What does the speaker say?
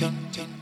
dun, dun.